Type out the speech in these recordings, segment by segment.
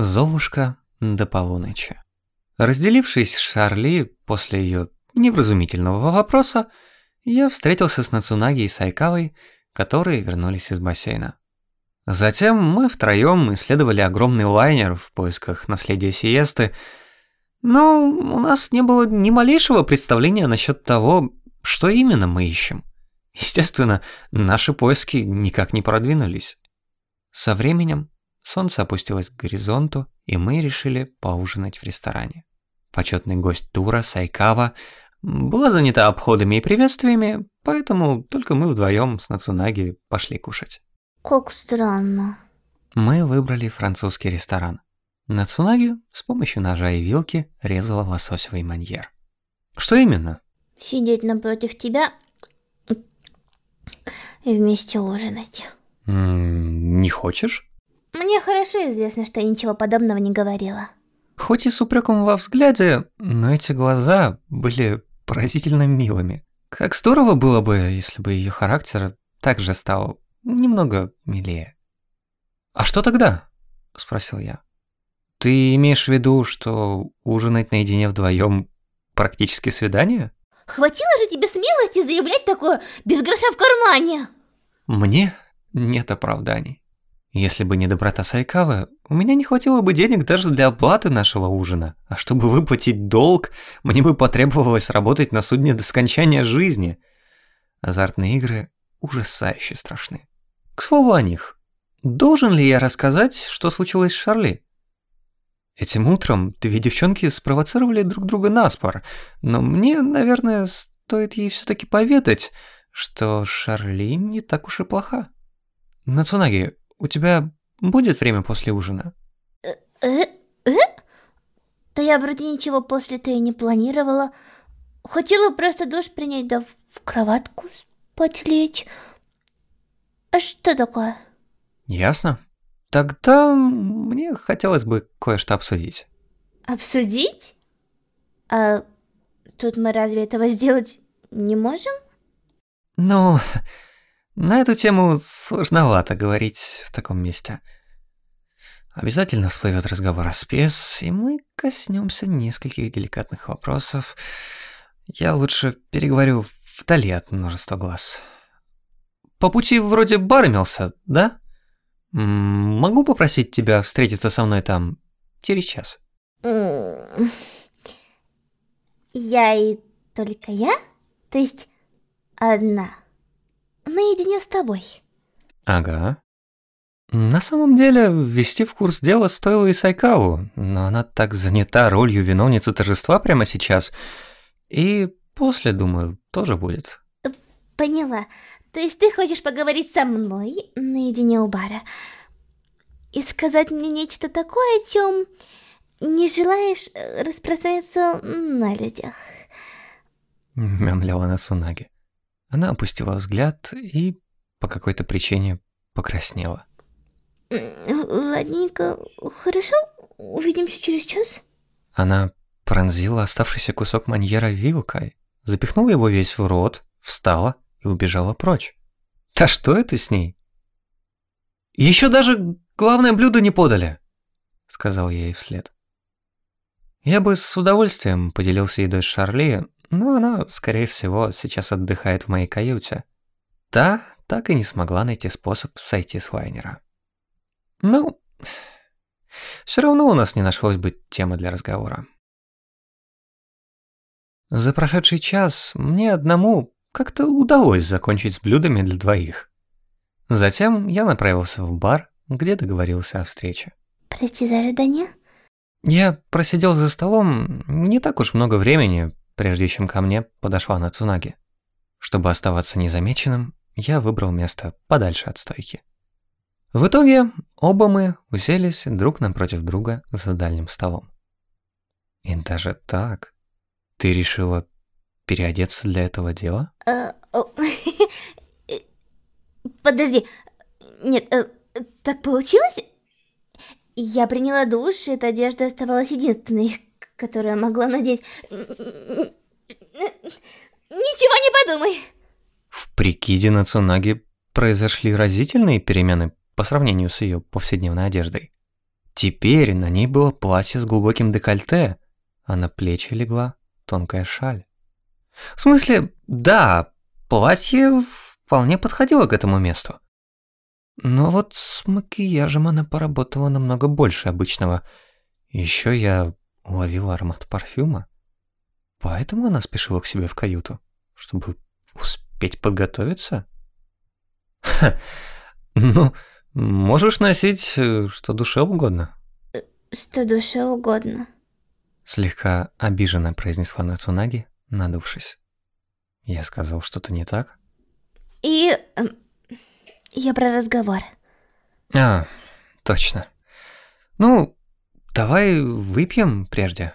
Золушка до полуночи. Разделившись с Шарли после ее невразумительного вопроса, я встретился с Нацунаги и Сайкавой, которые вернулись из бассейна. Затем мы втроем исследовали огромный лайнер в поисках наследия Сиесты, но у нас не было ни малейшего представления насчет того, что именно мы ищем. Естественно, наши поиски никак не продвинулись. Со временем солнце опустилось к горизонту, и мы решили поужинать в ресторане. Почетный гость тура Сайкава была занята обходами и приветствиями, поэтому только мы вдвоем с Нацунаги пошли кушать. Как странно. Мы выбрали французский ресторан. Нацунаги с помощью ножа и вилки резала лососевый маньер. Что именно? Сидеть напротив тебя и вместе ужинать. М -м, не хочешь? Мне хорошо известно, что я ничего подобного не говорила. Хоть и с упреком во взгляде, но эти глаза были поразительно милыми. Как здорово было бы, если бы ее характер также стал немного милее. «А что тогда?» – спросил я. «Ты имеешь в виду, что ужинать наедине вдвоем практически свидание?» Хватило же тебе смелости заявлять такое без гроша в кармане? Мне нет оправданий. Если бы не доброта Сайкавы, у меня не хватило бы денег даже для оплаты нашего ужина. А чтобы выплатить долг, мне бы потребовалось работать на судне до скончания жизни. Азартные игры ужасающе страшны. К слову о них. Должен ли я рассказать, что случилось с Шарли? Этим утром две девчонки спровоцировали друг друга на спор, но мне, наверное, стоит ей все-таки поведать, что Шарли не так уж и плоха. Нацунаги, у тебя будет время после ужина? Э? Э? э? Да я вроде ничего после-то и не планировала. Хотела просто душ принять, да в кроватку спать лечь. А что такое? Ясно. Тогда мне хотелось бы кое-что обсудить. Обсудить? А тут мы разве этого сделать не можем? Ну, на эту тему сложновато говорить в таком месте. Обязательно всплывет разговор о спес, и мы коснемся нескольких деликатных вопросов. Я лучше переговорю вдали от множества глаз. По пути вроде бар имелся, да? Могу попросить тебя встретиться со мной там через час? Я и только я? То есть одна? Наедине с тобой? Ага. На самом деле, ввести в курс дела стоило и Сайкаву, но она так занята ролью виновницы торжества прямо сейчас. И после, думаю, тоже будет. Поняла. То есть ты хочешь поговорить со мной наедине у бара и сказать мне нечто такое, о чем не желаешь э, распространяться на людях? Мямляла Насунаги. Она опустила взгляд и по какой-то причине покраснела. Ладненько, хорошо, увидимся через час. Она пронзила оставшийся кусок маньера вилкой, запихнула его весь в рот, встала и убежала прочь. Да что это с ней? Еще даже главное блюдо не подали, сказал я ей вслед. Я бы с удовольствием поделился едой с Шарли, но она, скорее всего, сейчас отдыхает в моей каюте. Та так и не смогла найти способ сойти с лайнера. Ну, все равно у нас не нашлось бы темы для разговора. За прошедший час мне одному как-то удалось закончить с блюдами для двоих. Затем я направился в бар, где договорился о встрече. Прости за ожидание. Я просидел за столом не так уж много времени, прежде чем ко мне подошла Нацунаги. Чтобы оставаться незамеченным, я выбрал место подальше от стойки. В итоге оба мы уселись друг напротив друга за дальним столом. И даже так ты решила переодеться для этого дела? Э, подожди. Нет, э, так получилось? Я приняла душ, и эта одежда оставалась единственной, которую могла надеть. Ничего не подумай. В прикиде Нацунаги произошли разительные перемены по сравнению с ее повседневной одеждой. Теперь на ней было платье с глубоким декольте, а на плечи легла тонкая шаль. В смысле, да, платье вполне подходило к этому месту. Но вот с макияжем она поработала намного больше обычного. Еще я уловил аромат парфюма. Поэтому она спешила к себе в каюту, чтобы успеть подготовиться. Ха, ну, можешь носить э, что душе угодно. Что душе угодно. Слегка обиженно произнесла Нацунаги, надувшись. Я сказал что-то не так? И... Эм, я про разговор. А, точно. Ну, давай выпьем прежде.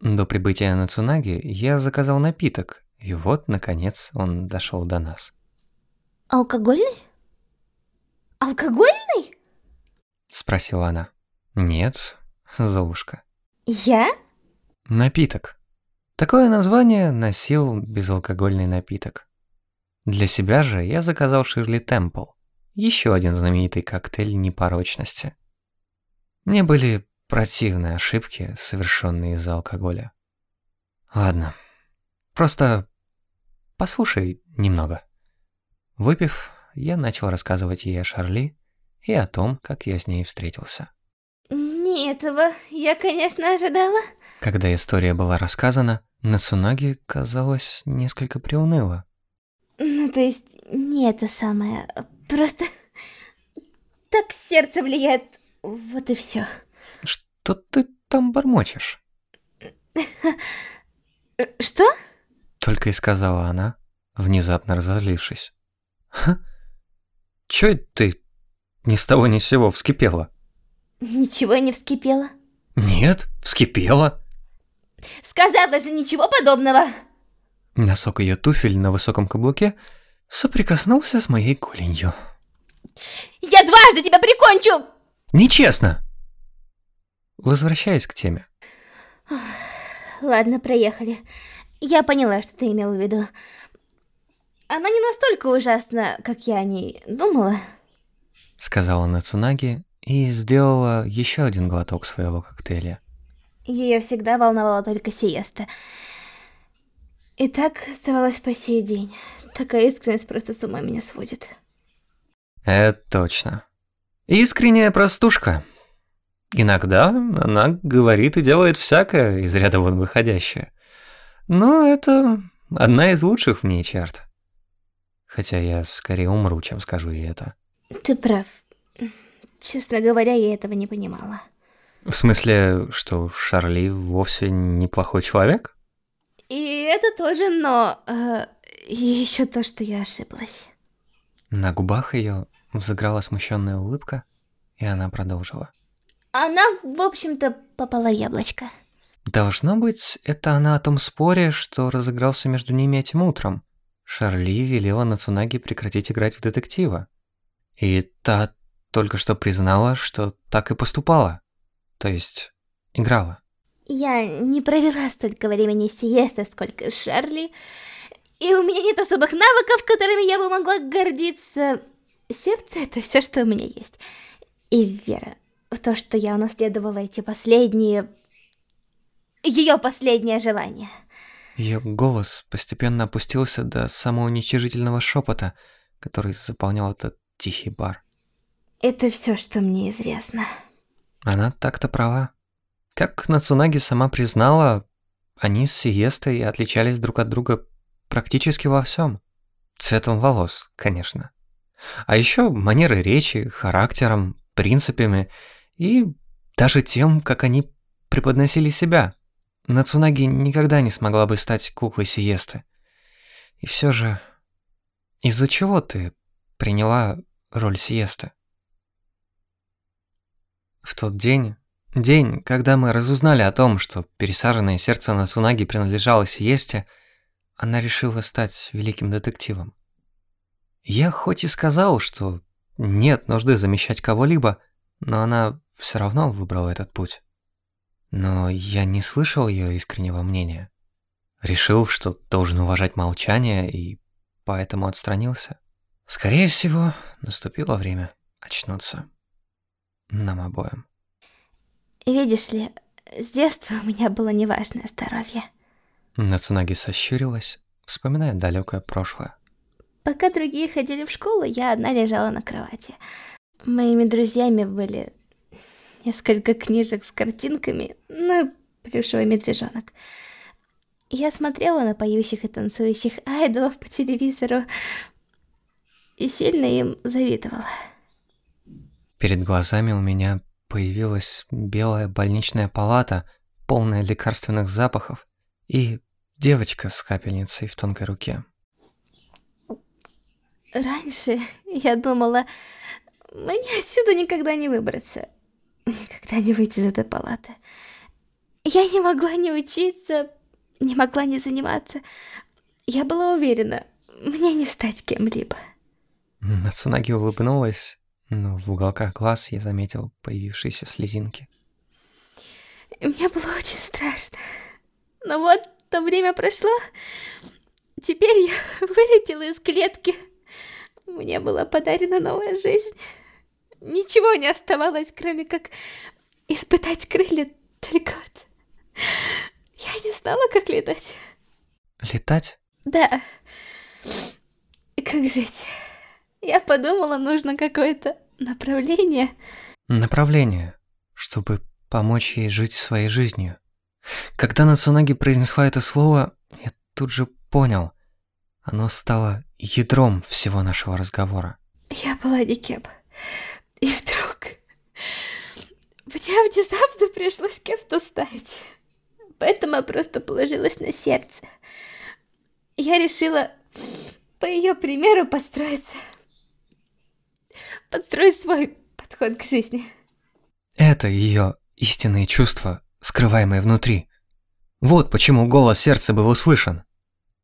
До прибытия на Цунаги я заказал напиток, и вот, наконец, он дошел до нас. Алкогольный? Алкогольный? Спросила она. Нет, Золушка. Я? Напиток. Такое название носил безалкогольный напиток. Для себя же я заказал Ширли Темпл, еще один знаменитый коктейль непорочности. Мне были противны ошибки, совершенные из-за алкоголя. Ладно, просто послушай немного. Выпив, я начал рассказывать ей о Шарли и о том, как я с ней встретился. Не этого я, конечно, ожидала. Когда история была рассказана, Нацунаги, казалось, несколько приуныла. Ну, то есть, не это самое. Просто так сердце влияет. Вот и все. Что ты там бормочешь? Что? Только и сказала она, внезапно разозлившись. Ха? Чё это ты ни с того ни с сего вскипела? Ничего не вскипела. Нет, вскипела. Сказала же ничего подобного. Носок ее туфель на высоком каблуке соприкоснулся с моей коленью. Я дважды тебя прикончу! Нечестно! Возвращаясь к теме. Ладно, проехали. Я поняла, что ты имел в виду. Она не настолько ужасна, как я о ней думала. Сказала Нацунаги и сделала еще один глоток своего коктейля. Ее всегда волновала только сиеста. И так оставалось по сей день. Такая искренность просто с ума меня сводит. Это точно. Искренняя простушка. Иногда она говорит и делает всякое из ряда вон выходящее. Но это одна из лучших в ней черт. Хотя я скорее умру, чем скажу ей это. Ты прав. Честно говоря, я этого не понимала. В смысле, что Шарли вовсе неплохой человек? И это тоже, но... Э, еще то, что я ошиблась. На губах ее взыграла смущенная улыбка, и она продолжила. Она, в общем-то, попала яблочко. Должно быть, это она о том споре, что разыгрался между ними этим утром. Шарли велела Нацунаги прекратить играть в детектива. И та только что признала, что так и поступала. То есть, играла. Я не провела столько времени сиеста, сколько Шарли, и у меня нет особых навыков, которыми я бы могла гордиться. Сердце — это все, что у меня есть. И вера то, что я унаследовала эти последние... Ее последнее желание. Ее голос постепенно опустился до самого уничижительного шепота, который заполнял этот тихий бар. Это все, что мне известно. Она так-то права. Как Нацунаги сама признала, они с Сиестой отличались друг от друга практически во всем. Цветом волос, конечно. А еще манерой речи, характером, принципами и даже тем, как они преподносили себя. Нацунаги никогда не смогла бы стать куклой Сиесты. И все же, из-за чего ты приняла роль Сиесты? В тот день День, когда мы разузнали о том, что пересаженное сердце Нацунаги принадлежало Сиесте, она решила стать великим детективом. Я хоть и сказал, что нет нужды замещать кого-либо, но она все равно выбрала этот путь. Но я не слышал ее искреннего мнения. Решил, что должен уважать молчание, и поэтому отстранился. Скорее всего, наступило время очнуться. Нам обоим. Видишь ли, с детства у меня было неважное здоровье. Нацунаги сощурилась, вспоминая далекое прошлое. Пока другие ходили в школу, я одна лежала на кровати. Моими друзьями были несколько книжек с картинками, ну и плюшевый медвежонок. Я смотрела на поющих и танцующих айдолов по телевизору и сильно им завидовала. Перед глазами у меня появилась белая больничная палата, полная лекарственных запахов, и девочка с капельницей в тонкой руке. Раньше я думала, мне отсюда никогда не выбраться, никогда не выйти из этой палаты. Я не могла не учиться, не могла не заниматься. Я была уверена, мне не стать кем-либо. Нацунаги улыбнулась, но в уголках глаз я заметил появившиеся слезинки. Мне было очень страшно. Но вот то время прошло. Теперь я вылетела из клетки. Мне была подарена новая жизнь. Ничего не оставалось, кроме как испытать крылья. Только вот... Я не знала, как летать. Летать? Да. Как жить? Я подумала, нужно какое-то направление. Направление, чтобы помочь ей жить своей жизнью. Когда Нацунаги произнесла это слово, я тут же понял. Оно стало ядром всего нашего разговора. Я была никем. И вдруг... Мне внезапно пришлось кем-то стать. Поэтому я просто положилась на сердце. Я решила по ее примеру подстроиться подстроить свой подход к жизни. Это ее истинные чувства, скрываемые внутри. Вот почему голос сердца был услышан.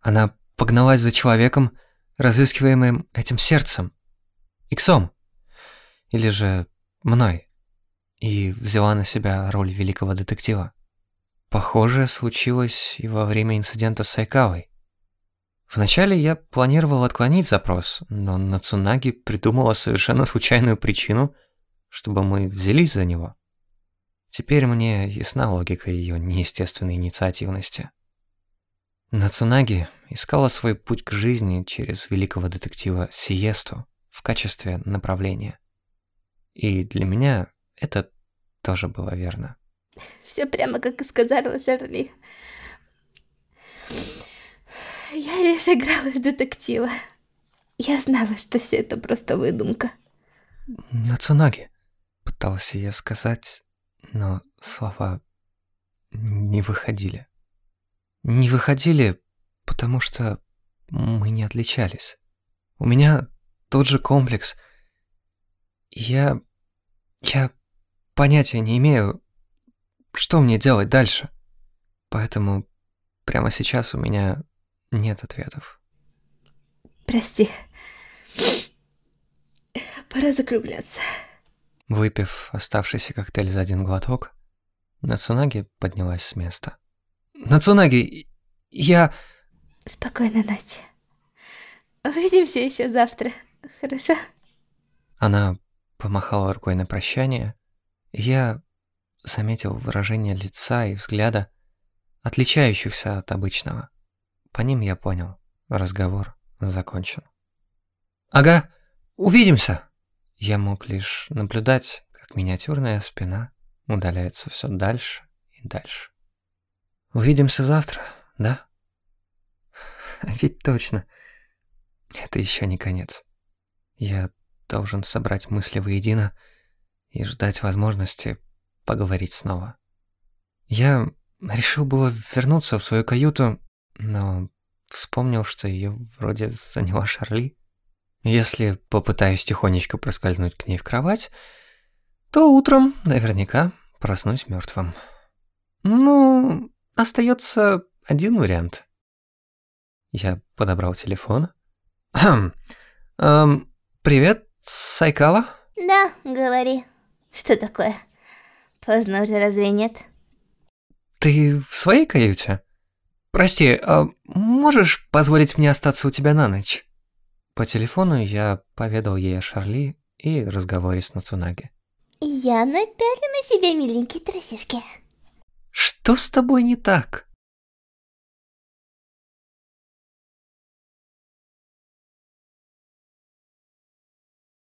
Она погналась за человеком, разыскиваемым этим сердцем. Иксом. Или же мной. И взяла на себя роль великого детектива. Похоже, случилось и во время инцидента с Сайкавой. Вначале я планировал отклонить запрос, но Нацунаги придумала совершенно случайную причину, чтобы мы взялись за него. Теперь мне ясна логика ее неестественной инициативности. Нацунаги искала свой путь к жизни через великого детектива Сиесту в качестве направления. И для меня это тоже было верно. Все прямо как и сказала Шарли. Я лишь играла в детектива. Я знала, что все это просто выдумка. Нацунаги, пытался я сказать, но слова не выходили. Не выходили, потому что мы не отличались. У меня тот же комплекс. Я... я понятия не имею, что мне делать дальше. Поэтому прямо сейчас у меня нет ответов. Прости. Пора закругляться. Выпив оставшийся коктейль за один глоток, Нацунаги поднялась с места. Нацунаги, я... Спокойной ночи. Увидимся еще завтра, хорошо? Она помахала рукой на прощание. Я заметил выражение лица и взгляда, отличающихся от обычного. По ним я понял, разговор закончен. «Ага, увидимся!» Я мог лишь наблюдать, как миниатюрная спина удаляется все дальше и дальше. «Увидимся завтра, да?» Ведь точно. Это еще не конец. Я должен собрать мысли воедино и ждать возможности поговорить снова. Я решил было вернуться в свою каюту но вспомнил, что ее вроде заняла Шарли. Если попытаюсь тихонечко проскользнуть к ней в кровать, то утром наверняка проснусь мертвым. Ну, остается один вариант. Я подобрал телефон. Хм. Эм, привет, Сайкава? Да, говори. Что такое? Поздно уже, разве нет? Ты в своей каюте? «Прости, а можешь позволить мне остаться у тебя на ночь?» По телефону я поведал ей о Шарли и разговоре с Нацунаги. Я напялю на себя миленькие трусишки. Что с тобой не так?